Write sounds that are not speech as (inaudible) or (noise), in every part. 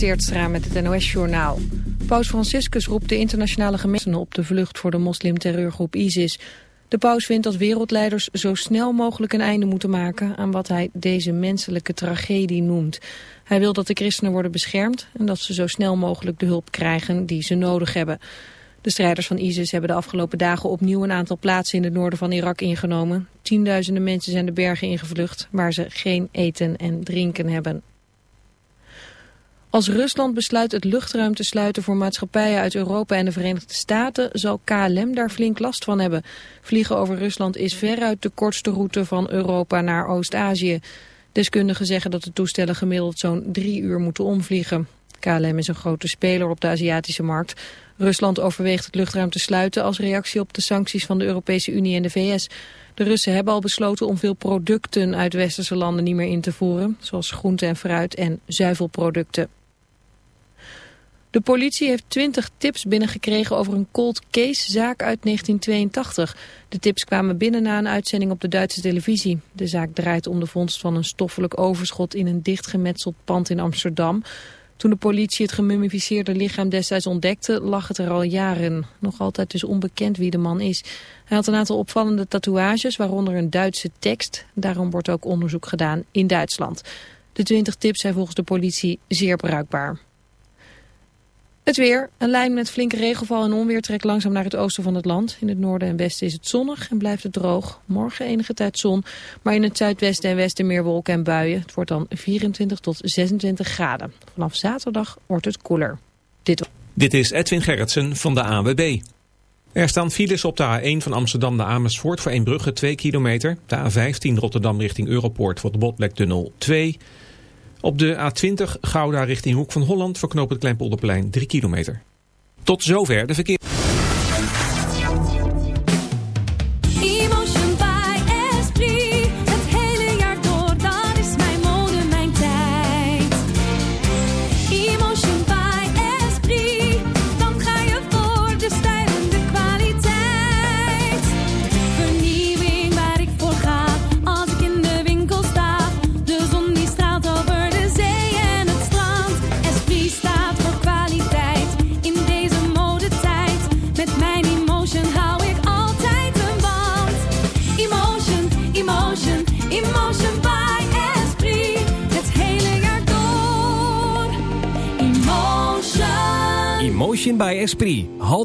Teertstra met het NOS-journaal. Paus Franciscus roept de internationale gemeenten op de vlucht voor de moslimterreurgroep ISIS. De paus vindt dat wereldleiders zo snel mogelijk een einde moeten maken aan wat hij deze menselijke tragedie noemt. Hij wil dat de christenen worden beschermd en dat ze zo snel mogelijk de hulp krijgen die ze nodig hebben. De strijders van ISIS hebben de afgelopen dagen opnieuw een aantal plaatsen in het noorden van Irak ingenomen. Tienduizenden mensen zijn de bergen ingevlucht waar ze geen eten en drinken hebben. Als Rusland besluit het luchtruim te sluiten voor maatschappijen uit Europa en de Verenigde Staten, zal KLM daar flink last van hebben. Vliegen over Rusland is veruit de kortste route van Europa naar Oost-Azië. Deskundigen zeggen dat de toestellen gemiddeld zo'n drie uur moeten omvliegen. KLM is een grote speler op de Aziatische markt. Rusland overweegt het luchtruim te sluiten als reactie op de sancties van de Europese Unie en de VS. De Russen hebben al besloten om veel producten uit westerse landen niet meer in te voeren, zoals groente en fruit en zuivelproducten. De politie heeft 20 tips binnengekregen over een cold case zaak uit 1982. De tips kwamen binnen na een uitzending op de Duitse televisie. De zaak draait om de vondst van een stoffelijk overschot in een dichtgemetseld pand in Amsterdam. Toen de politie het gemummificeerde lichaam destijds ontdekte, lag het er al jaren. Nog altijd dus onbekend wie de man is. Hij had een aantal opvallende tatoeages, waaronder een Duitse tekst. Daarom wordt ook onderzoek gedaan in Duitsland. De 20 tips zijn volgens de politie zeer bruikbaar. Het weer. Een lijn met flinke regenval en onweer trekt langzaam naar het oosten van het land. In het noorden en westen is het zonnig en blijft het droog. Morgen enige tijd zon, maar in het zuidwesten en westen meer wolken en buien. Het wordt dan 24 tot 26 graden. Vanaf zaterdag wordt het koeler. Dit, Dit is Edwin Gerritsen van de AWB. Er staan files op de A1 van Amsterdam naar Amersfoort voor Eembrugge 2 kilometer. De A15 Rotterdam richting Europoort voor de Botlektunnel 2 op de A20 Gouda richting Hoek van Holland verknoopt het Kleinpolderplein 3 kilometer. Tot zover de verkeer.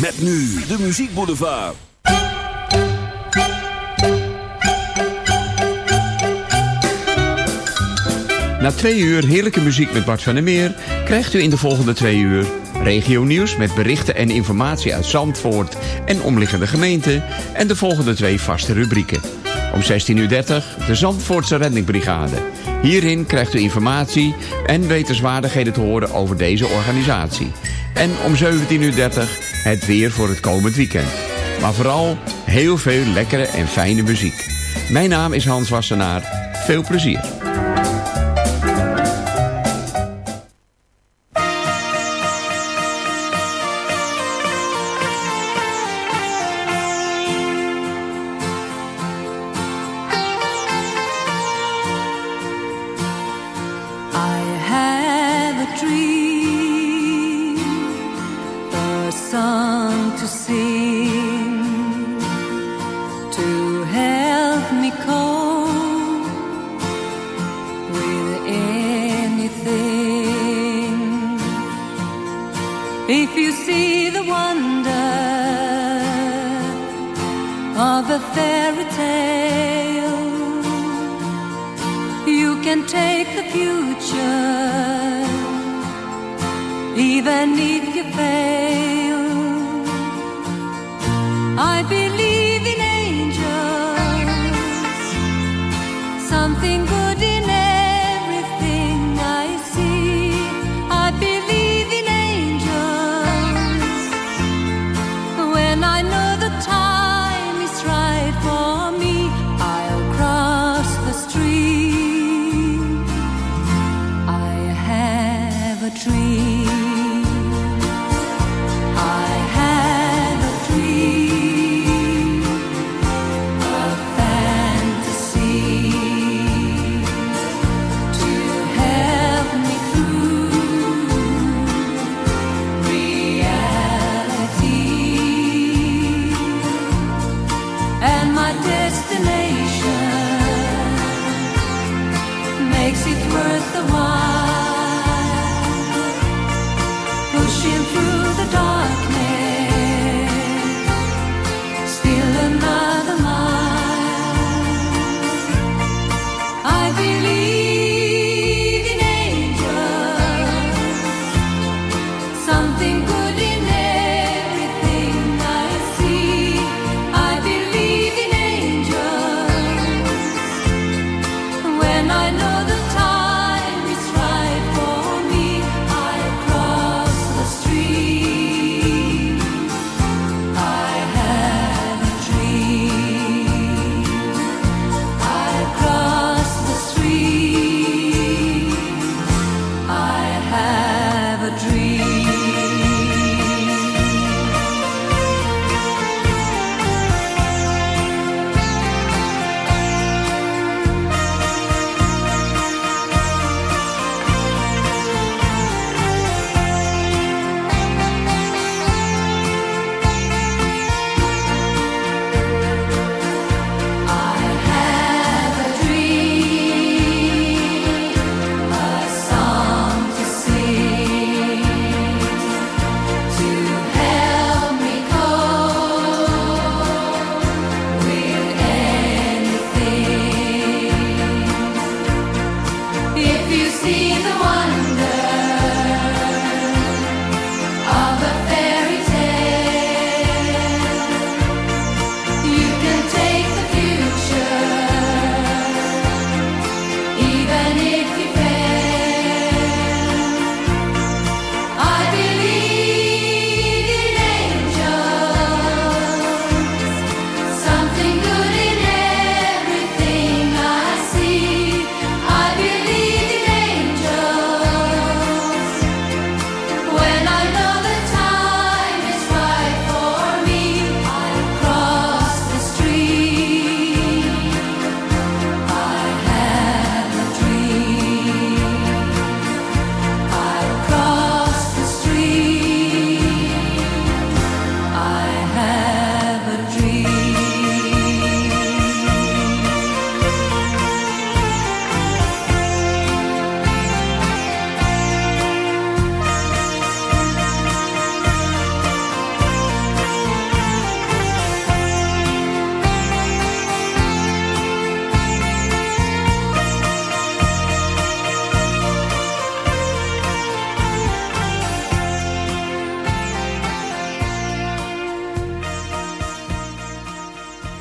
Met nu de muziekboulevard. Na twee uur heerlijke muziek met Bart van der Meer... krijgt u in de volgende twee uur Regionieuws met berichten en informatie uit Zandvoort en omliggende gemeenten. En de volgende twee vaste rubrieken. Om 16.30 uur de Zandvoortse Reddingbrigade. Hierin krijgt u informatie en wetenswaardigheden te horen over deze organisatie. En om 17.30 uur het weer voor het komend weekend. Maar vooral heel veel lekkere en fijne muziek. Mijn naam is Hans Wassenaar. Veel plezier. I have a dream,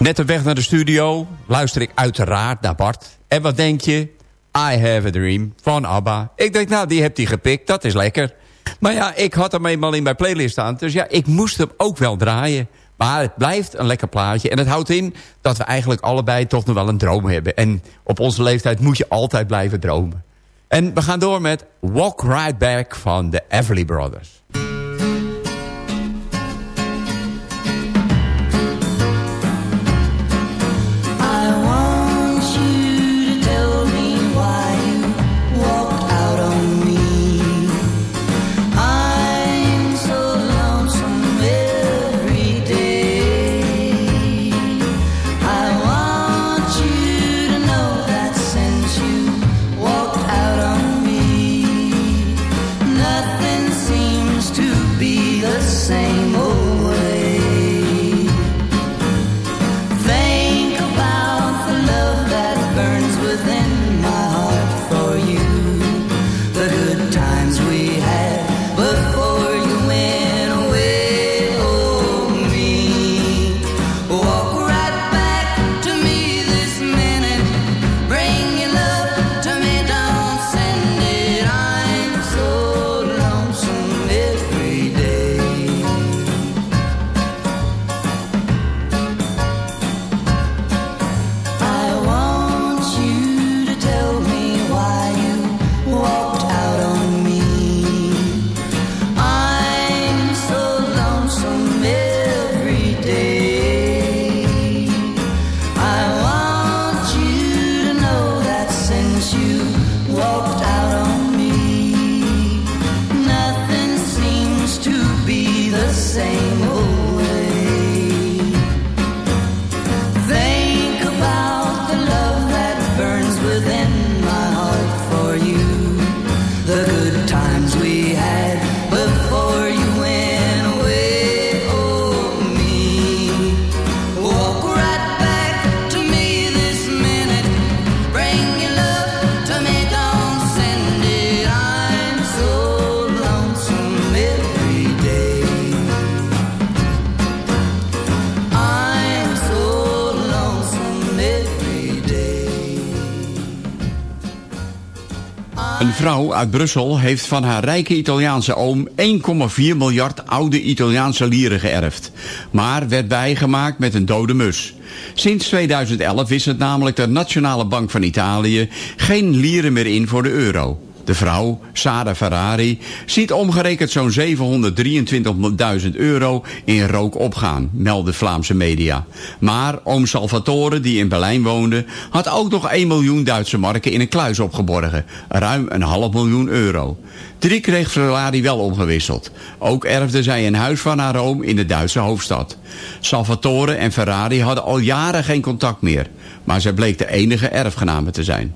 Net op weg naar de studio luister ik uiteraard naar Bart. En wat denk je? I Have a Dream van ABBA. Ik denk, nou, die hebt hij gepikt, dat is lekker. Maar ja, ik had hem eenmaal in mijn playlist staan. Dus ja, ik moest hem ook wel draaien. Maar het blijft een lekker plaatje. En het houdt in dat we eigenlijk allebei toch nog wel een droom hebben. En op onze leeftijd moet je altijd blijven dromen. En we gaan door met Walk Right Back van de Everly Brothers. Uit Brussel heeft van haar rijke Italiaanse oom 1,4 miljard oude Italiaanse lieren geërfd. Maar werd bijgemaakt met een dode mus. Sinds 2011 is het namelijk de Nationale Bank van Italië geen lieren meer in voor de euro. De vrouw, Sara Ferrari, ziet omgerekend zo'n 723.000 euro in rook opgaan, melden Vlaamse media. Maar oom Salvatore, die in Berlijn woonde, had ook nog 1 miljoen Duitse marken in een kluis opgeborgen. Ruim een half miljoen euro. Drie kreeg Ferrari wel omgewisseld. Ook erfde zij een huis van haar oom in de Duitse hoofdstad. Salvatore en Ferrari hadden al jaren geen contact meer. Maar zij bleek de enige erfgename te zijn.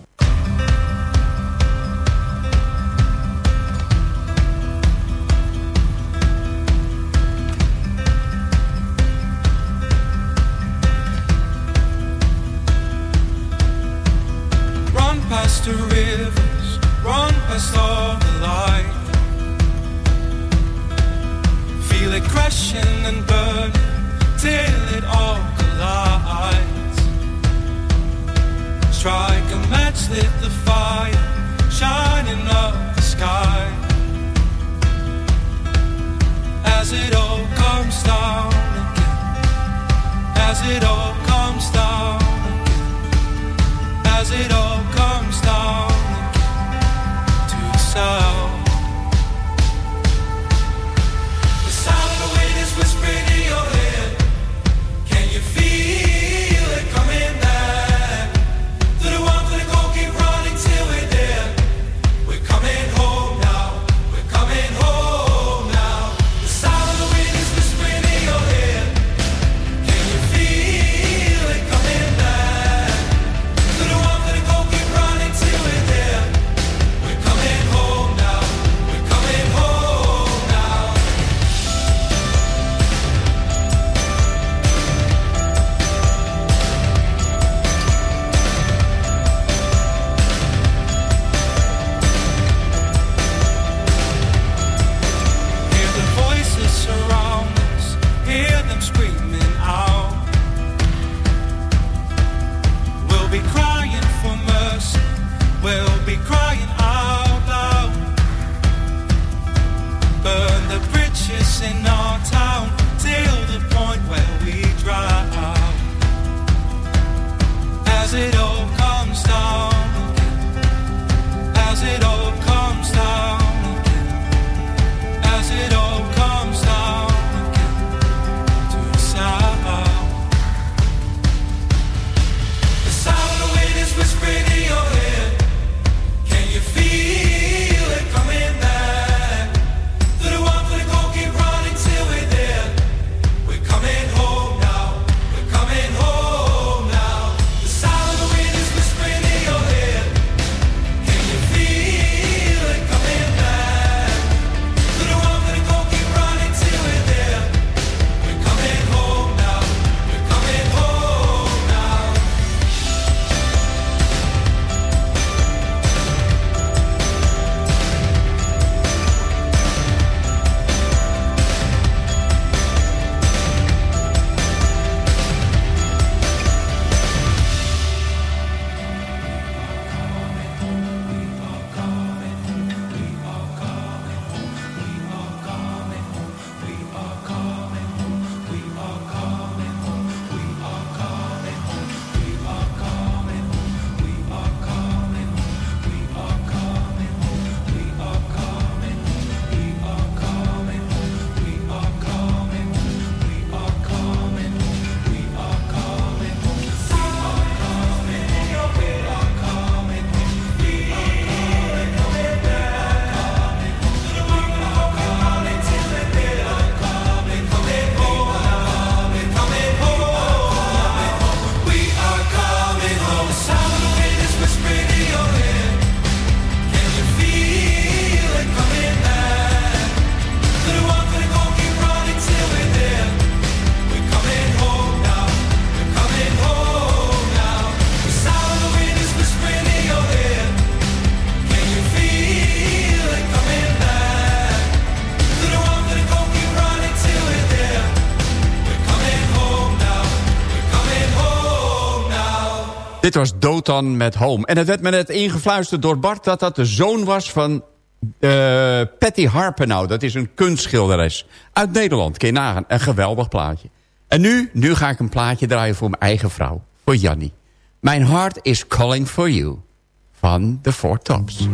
Dit was Dotan met Home. En het werd me net ingefluisterd door Bart dat dat de zoon was van uh, Patty Harpenau. Dat is een kunstschilderes uit Nederland. Kun je nagaan. Een geweldig plaatje. En nu, nu ga ik een plaatje draaien voor mijn eigen vrouw. Voor Jannie. Mijn heart is calling for you. Van de Four Tops.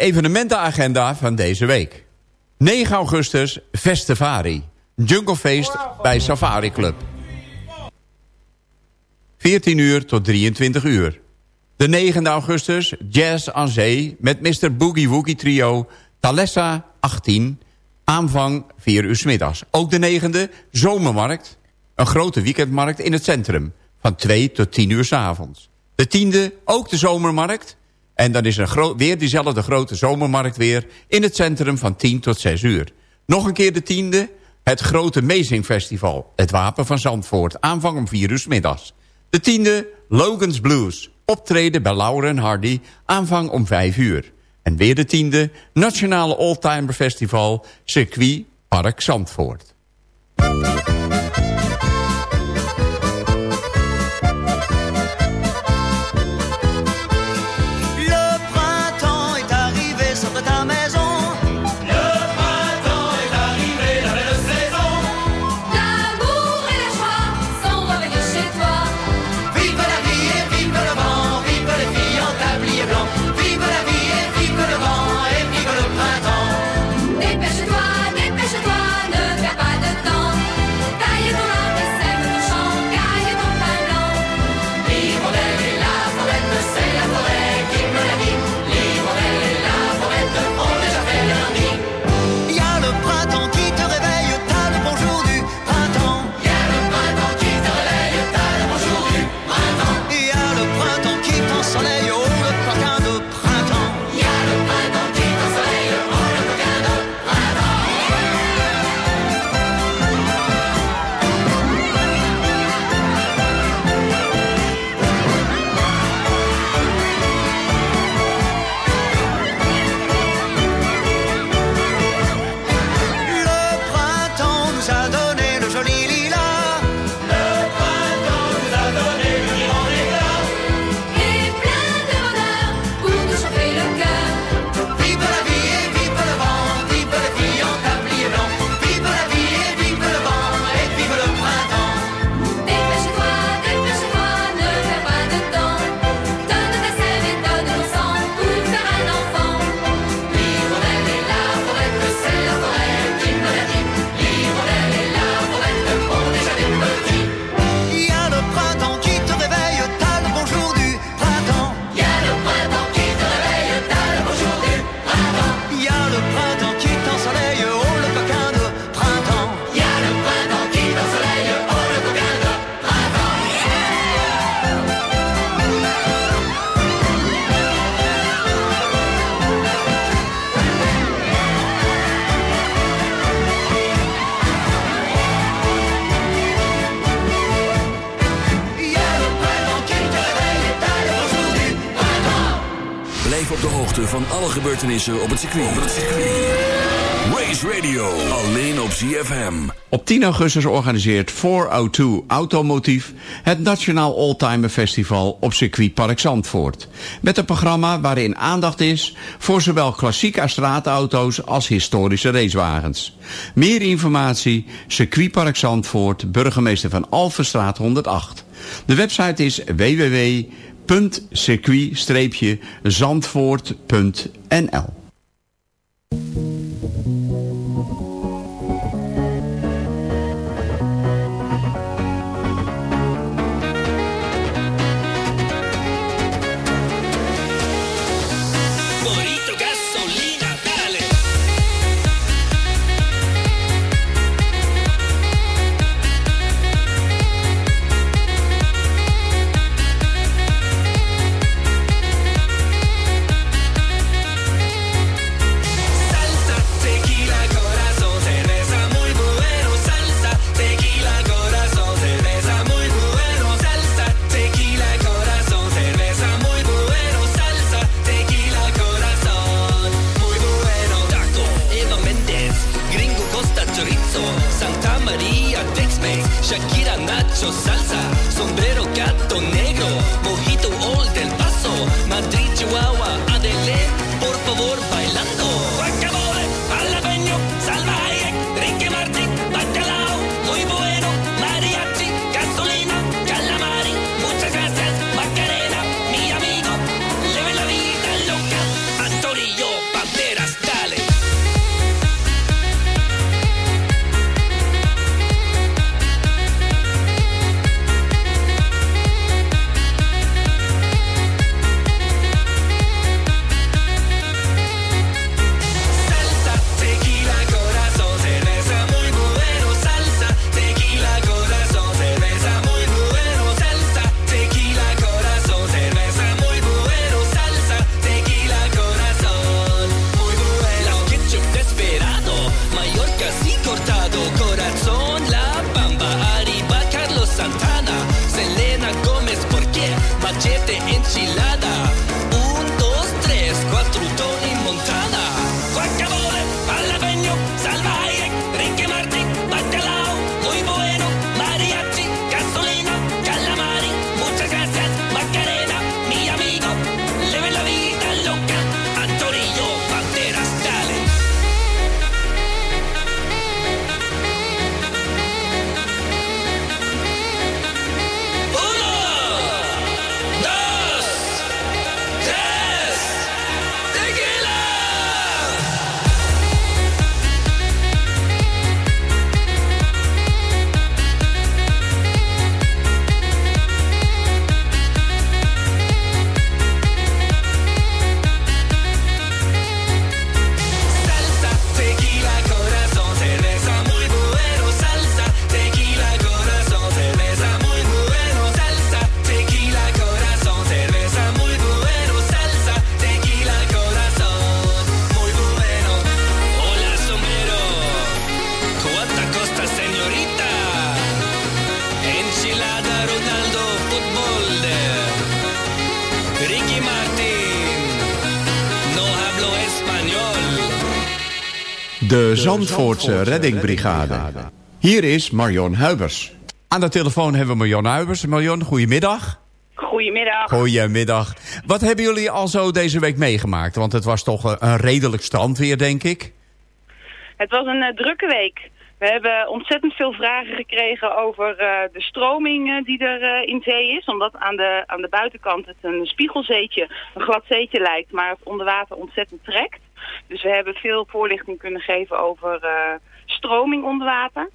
Evenementenagenda van deze week. 9 augustus, Festivari. Junglefeest bij Safari Club. 14 uur tot 23 uur. De 9e augustus, Jazz aan Zee met Mr. Boogie Woogie Trio... Thalessa 18, aanvang 4 uur middags. Ook de 9e, Zomermarkt, een grote weekendmarkt in het centrum... van 2 tot 10 uur 's avonds. De 10e, ook de Zomermarkt... En dan is er weer diezelfde grote zomermarkt weer... in het centrum van 10 tot 6 uur. Nog een keer de tiende, het grote Amazing Festival. Het Wapen van Zandvoort, aanvang om 4 uur middags. De tiende, Logan's Blues. Optreden bij Lauren Hardy, aanvang om 5 uur. En weer de tiende, Nationale Oldtimer Festival... Circuit Park Zandvoort. Op het circuit. Race Radio, alleen op ZFM. Op 10 augustus organiseert 402 Automotief het Nationaal Oldtimer Festival op circuitpark Zandvoort. Met een programma waarin aandacht is voor zowel klassieke straatauto's als historische racewagens. Meer informatie, circuitpark Zandvoort, burgemeester van Alphenstraat 108. De website is www.circuit-zandvoort.nl Zandvoortse Reddingbrigade. Hier is Marion Huibers. Aan de telefoon hebben we Marion Huibers. Marion, goedemiddag. Goedemiddag. Goedemiddag. Wat hebben jullie al zo deze week meegemaakt? Want het was toch een redelijk strandweer, denk ik. Het was een eh, drukke week. We hebben ontzettend veel vragen gekregen over eh, de stroming eh, die er eh, in zee is. Omdat aan de, aan de buitenkant het een spiegelzeetje, een glad zeetje lijkt, maar het onder water ontzettend trekt. Dus we hebben veel voorlichting kunnen geven over eh, stroming onder water.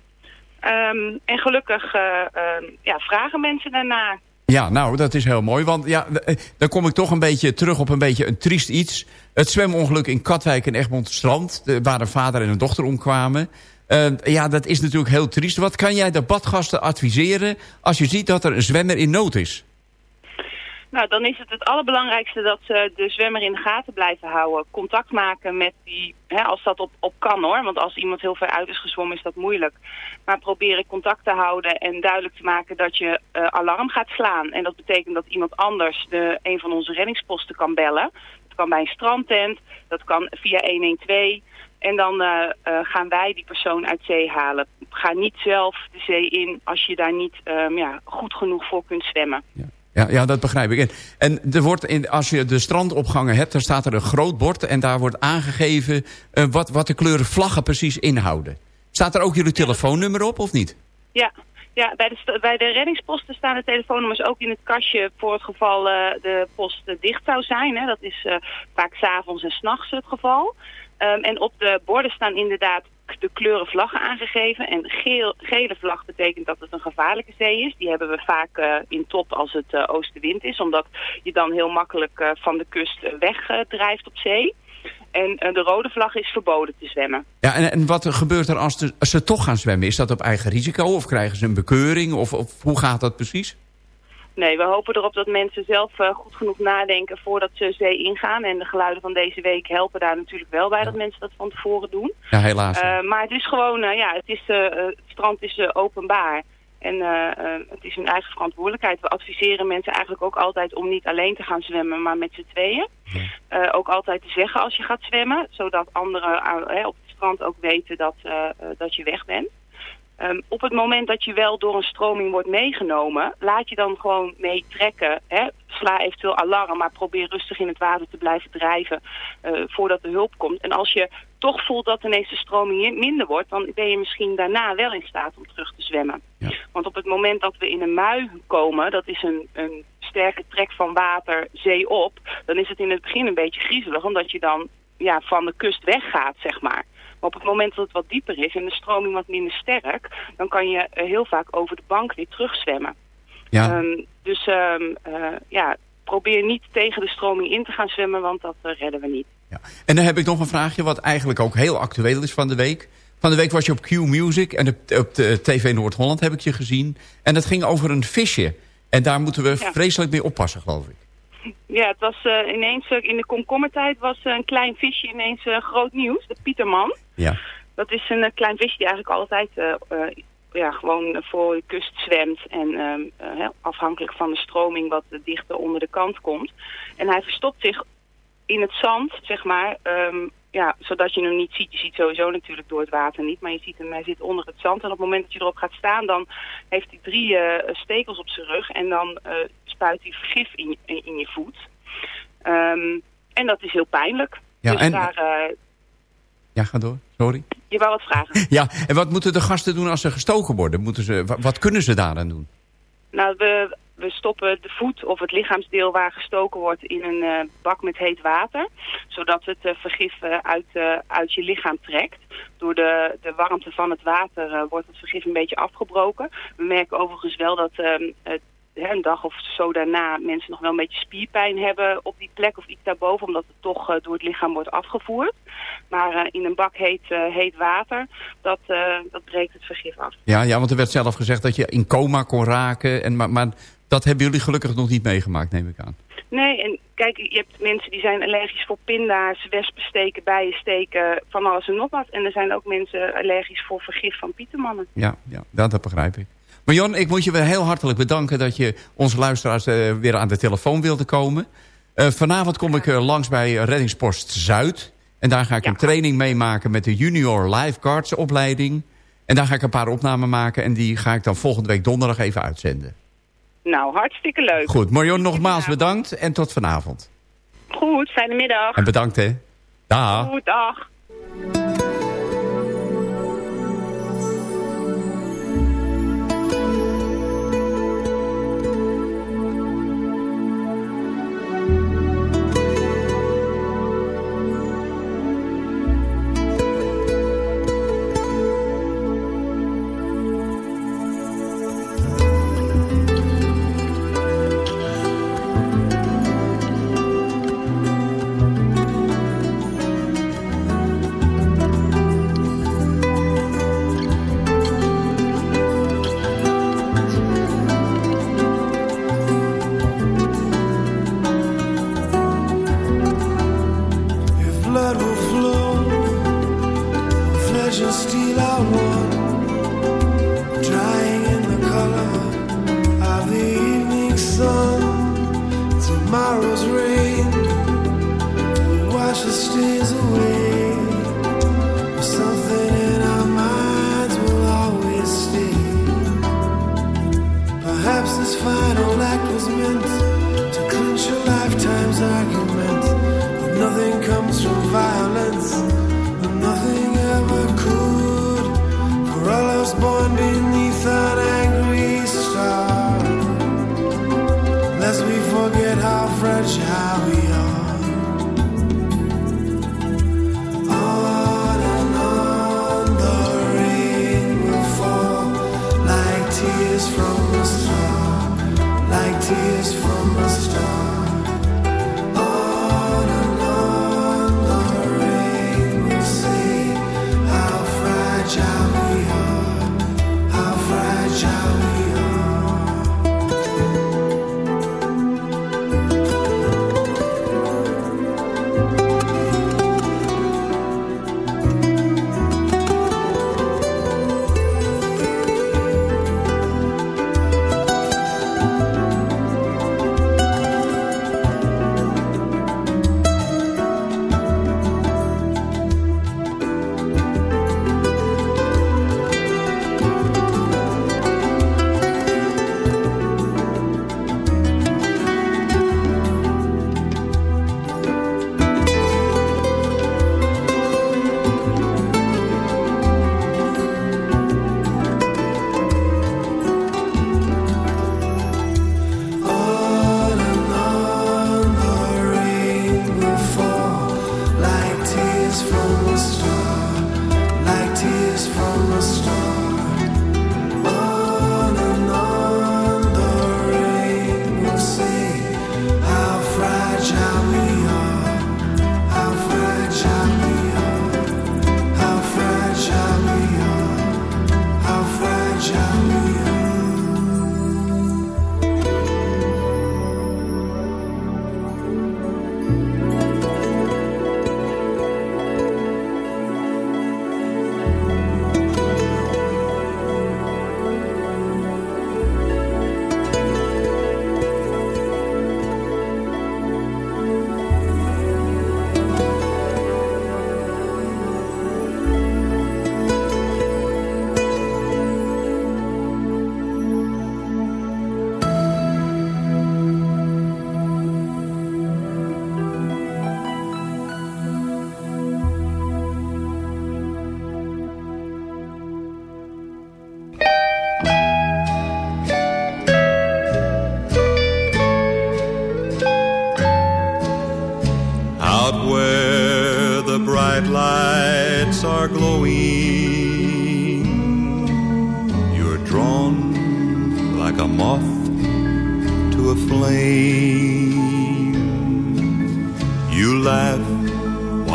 Ehm, en gelukkig eh, ehm, ja, vragen mensen daarna. Ja, nou, dat is heel mooi. Want ja, eh, dan kom ik toch een beetje terug op een beetje een triest iets. Het zwemongeluk in Katwijk en Egmond Strand... waar een vader en een dochter omkwamen. Eh, ja, dat is natuurlijk heel triest. Wat kan jij de badgasten adviseren... als je ziet dat er een zwemmer in nood is? Nou, dan is het het allerbelangrijkste dat ze de zwemmer in de gaten blijven houden. Contact maken met die, hè, als dat op, op kan hoor. Want als iemand heel ver uit is gezwommen is dat moeilijk. Maar proberen contact te houden en duidelijk te maken dat je eh, alarm gaat slaan. En dat betekent dat iemand anders de, een van onze reddingsposten kan bellen. Dat kan bij een strandtent, dat kan via 112. En dan eh, eh, gaan wij die persoon uit zee halen. Ga niet zelf de zee in als je daar niet ehm, ja, goed genoeg voor kunt zwemmen. Ja, ja, dat begrijp ik. En, er wordt in, als je de strandopgangen hebt, dan staat er een groot bord... en daar wordt aangegeven eh, wat, wat de kleuren vlaggen precies inhouden. Staat er ook jullie telefoonnummer op, of niet? Ja, ja bij, de, bij de reddingsposten staan de telefoonnummers ook in het kastje voor het geval eh, de post dicht zou zijn. Hè. Dat is eh, vaak s'avonds en s'nachts het geval. Ehm, en op de borden staan inderdaad de kleuren vlaggen aangegeven. En geel, gele vlag betekent dat het een gevaarlijke zee is. Die hebben we vaak eh, in top als het eh, oostenwind is. Omdat je dan heel makkelijk eh, van de kust wegdrijft op zee. En de rode vlag is verboden te zwemmen. Ja, en, en wat gebeurt er als, ze toch gaan zwemmen? Is dat op eigen risico of krijgen ze een bekeuring? Of hoe gaat dat precies? Nee, we hopen erop dat mensen zelf eh, goed genoeg nadenken voordat ze zee ingaan. En de geluiden van deze week helpen daar natuurlijk wel bij dat mensen dat van tevoren doen. Ja, helaas. Eh, maar het is gewoon, eh, ja, het, is, het strand is openbaar. En het is hun eigen verantwoordelijkheid. We adviseren mensen eigenlijk ook altijd om niet alleen te gaan zwemmen, maar met z'n tweeën. Ook altijd te zeggen als je gaat zwemmen, zodat anderen op het strand ook weten dat, dat je weg bent. Ehm, op het moment dat je wel door een stroming wordt meegenomen, laat je dan gewoon meetrekken. Hè? Sla eventueel alarm, maar probeer rustig in het water te blijven drijven eh, voordat de hulp komt. En als je toch voelt dat ineens de stroming minder wordt, dan ben je misschien daarna wel in staat om terug te zwemmen. Want op het moment dat we in een mui komen, dat is een, een sterke trek van water zee op, dan is het in het begin een beetje griezelig, omdat je dan ja, van de kust weggaat, zeg maar. Maar op het moment dat het wat dieper is en de stroming wat minder sterk, dan kan je eh, heel vaak over de bank weer terugzwemmen. Ja. Ehm, dus ehm, eh, ja, probeer niet tegen de stroming in te gaan zwemmen, want dat eh, redden we niet. En dan heb ik nog een vraagje wat eigenlijk ook heel actueel is van de week. Van de week was je op Q Music en op, op de TV Noord-Holland heb ik je gezien. En dat ging over een visje. En daar moeten we Ja. vreselijk mee oppassen, geloof ik. Ja, het was eh, ineens, eh, in de komkommertijd was eh, een klein visje ineens groot nieuws, de Pieterman. Ja. Dat is een klein visje die eigenlijk altijd ja, gewoon voor de kust zwemt. En ehm, eh, afhankelijk van de stroming wat dichter onder de kant komt. En hij verstopt zich in het zand, zeg maar. ehm, ja, zodat je hem niet ziet. Je ziet sowieso natuurlijk door het water niet. Maar je ziet hem, hij zit onder het zand. En op het moment dat je erop gaat staan, dan heeft hij drie stekels op zijn rug. En dan spuit hij vergif in, je- in, in je voet. Ehm, en dat is heel pijnlijk. Ja, dus en- daar, eh, Ja, ga door. Sorry. je wou wat vragen. (laughs) Ja, en wat moeten de gasten doen als ze gestoken worden? Moeten ze, wa- wat kunnen ze daaraan doen? Nou, we, we stoppen de voet of het lichaamsdeel waar gestoken wordt in een eh, bak met heet water. Zodat het eh, vergif uit, uit je lichaam trekt. Door de, de warmte van het water wordt het vergif een beetje afgebroken. We merken overigens wel dat ehm, een dag of zo daarna mensen nog wel een beetje spierpijn hebben op die plek of iets daarboven. Omdat het toch eh, door het lichaam wordt afgevoerd. Maar eh, in een bak heet, eh, heet water, dat, dat breekt het vergif af. Ja, ja, want er werd zelf gezegd dat je in coma kon raken. En, maar, maar dat hebben jullie gelukkig nog niet meegemaakt, neem ik aan. Nee, en kijk, je hebt mensen die zijn allergisch voor pinda's, wespensteken, bijensteken, van alles en nog wat. En er zijn ook mensen allergisch voor vergif van pietermannen. Ja, ja dat, dat begrijp ik. Maar Jon, ik moet je weer heel hartelijk bedanken... dat je onze luisteraars eh, weer aan de telefoon wilde komen. Eh, vanavond kom ik eh, langs bij Reddingspost Zuid. En daar ga ik een training meemaken met de Junior Lifeguards opleiding. En daar ga ik een paar opnamen maken... en die ga ik dan volgende week donderdag even uitzenden. Nou, hartstikke leuk. Goed, Marion, nogmaals bedankt en tot vanavond. Goed, fijne middag. En bedankt, hè. Dag. Goed, dag.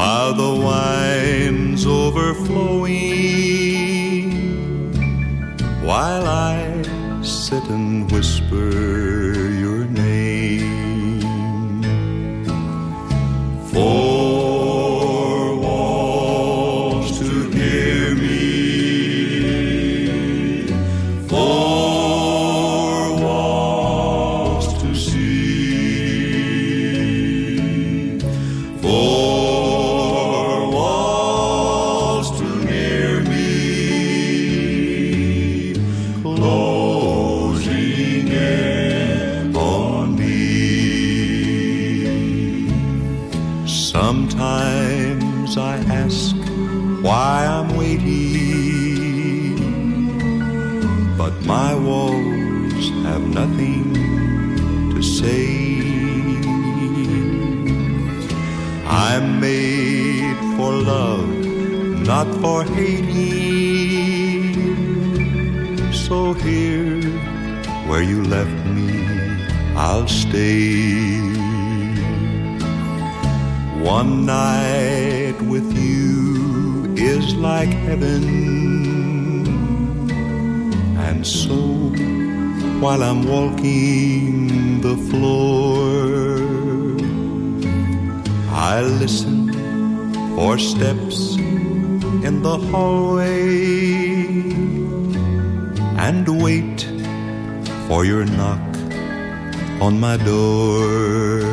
Are the wines overflowing. While I sit and whisper stay. One night with you is like heaven, and so while I'm walking the floor, I listen for steps in the hallway and wait for your knock on my door.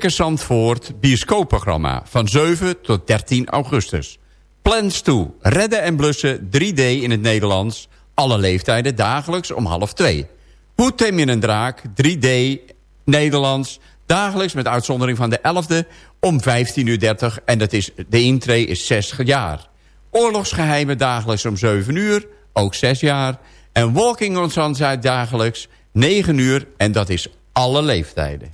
Circus Zandvoort bioscoopprogramma van 7 tot 13 augustus. Plans toe. redden en blussen 3D in het Nederlands. Alle leeftijden dagelijks om half 2. Hoe tem een draak 3D Nederlands dagelijks met uitzondering van de 11e om 15.30 uur. En dat is, de intree is 6 jaar. Oorlogsgeheimen dagelijks om 7 uur, ook 6 jaar. En Walking on Sunset dagelijks 9 uur en dat is alle leeftijden.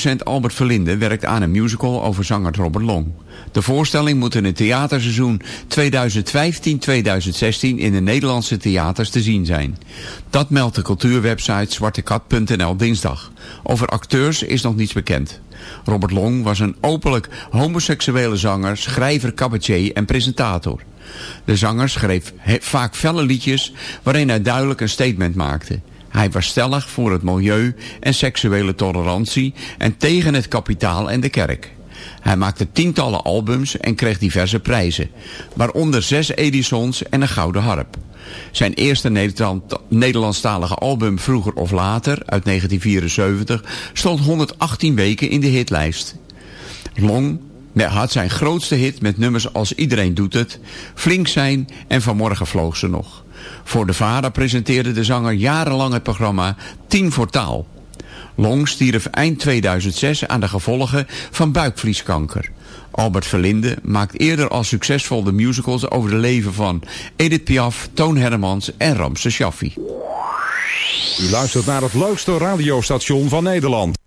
Producent Albert Verlinde werkt aan een musical over zanger Robert Long. De voorstelling moet in het theaterseizoen 2015-2016 in de Nederlandse theaters te zien zijn. Dat meldt de cultuurwebsite zwartekat.nl dinsdag. Over acteurs is nog niets bekend. Robert Long was een openlijk homoseksuele zanger, schrijver, cabaretier en presentator. De zanger schreef vaak felle liedjes waarin hij duidelijk een statement maakte. Hij was stellig voor het milieu en seksuele tolerantie en tegen het kapitaal en de kerk. Hij maakte tientallen albums en kreeg diverse prijzen, waaronder zes Edisons en een gouden harp. Zijn eerste Nederland, Nederlandstalige album Vroeger of Later uit 1974 stond 118 weken in de hitlijst. Long had zijn grootste hit met nummers als Iedereen doet het, Flink zijn en Vanmorgen vloog ze nog. Voor de vader presenteerde de zanger jarenlang het programma 10 voor taal. Long stierf eind 2006 aan de gevolgen van buikvlieskanker. Albert Verlinde maakt eerder al succesvol de musicals over het leven van Edith Piaf, Toon Hermans en Ramse Shaffi. U luistert naar het leukste radiostation van Nederland.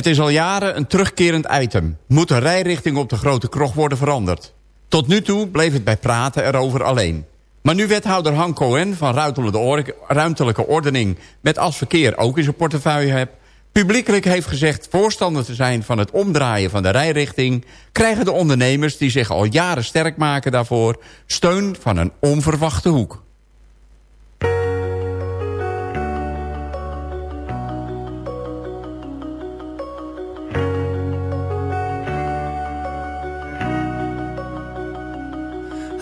Het is al jaren een terugkerend item. Moet de rijrichting op de Grote Krocht worden veranderd? Tot nu toe bleef het bij praten erover alleen. Maar nu wethouder Han Cohen van ruimtelijke or- ruimtelijke ordening... met als verkeer ook in zijn portefeuille hebt... publiekelijk heeft gezegd voorstander te zijn van het omdraaien van de rijrichting... krijgen de ondernemers die zich al jaren sterk maken daarvoor... steun van een onverwachte hoek.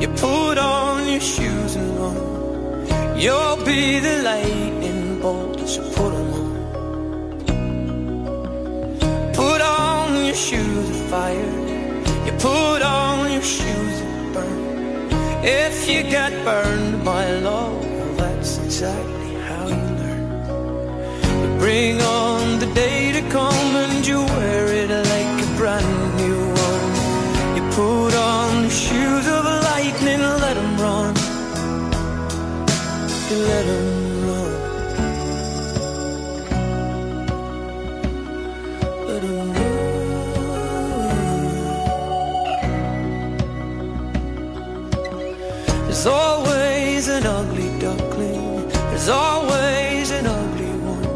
you put on your shoes and run. You'll be the lightning bolt, so put 'em on. Put on your shoes of fire. You put on your shoes of burn. If you get burned by love, that's exactly how you learn. You bring on the day to come and you wear You let 'em run. Let 'em run. There's always an ugly duckling. There's always an ugly one.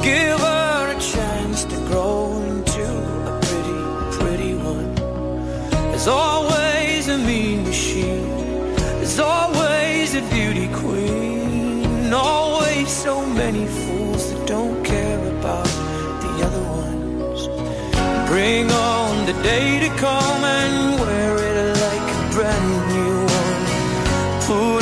Give her a chance to grow into a pretty, pretty one. There's always a beauty queen. Always so many fools that don't care about the other ones. Bring on the day to come and wear it like a brand new one. Put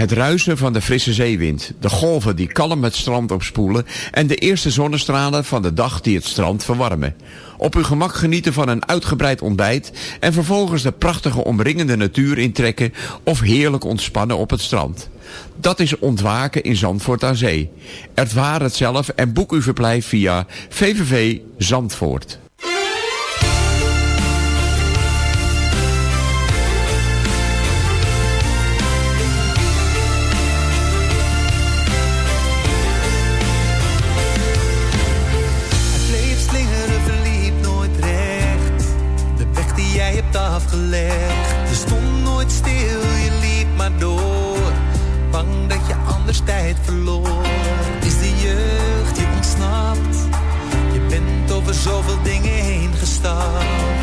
Het ruisen van de frisse zeewind, de golven die kalm het strand opspoelen en de eerste zonnestralen van de dag die het strand verwarmen. Op uw gemak genieten van een uitgebreid ontbijt en vervolgens de prachtige omringende natuur intrekken of heerlijk ontspannen op het strand. Dat is ontwaken in Zandvoort aan Zee. Ervaar het zelf en boek uw verblijf via VVV Zandvoort. Je stond nooit stil, je liep maar door. Bang dat je anders tijd verloor. Is de jeugd je ontsnapt? Je bent over zoveel dingen heen gestapt.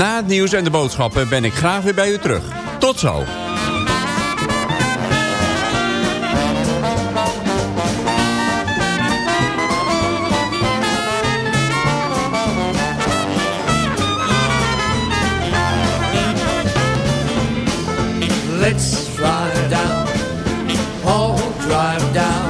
Na het nieuws en de boodschappen ben ik graag weer bij u terug. Tot zo. Let's fly down, all drive down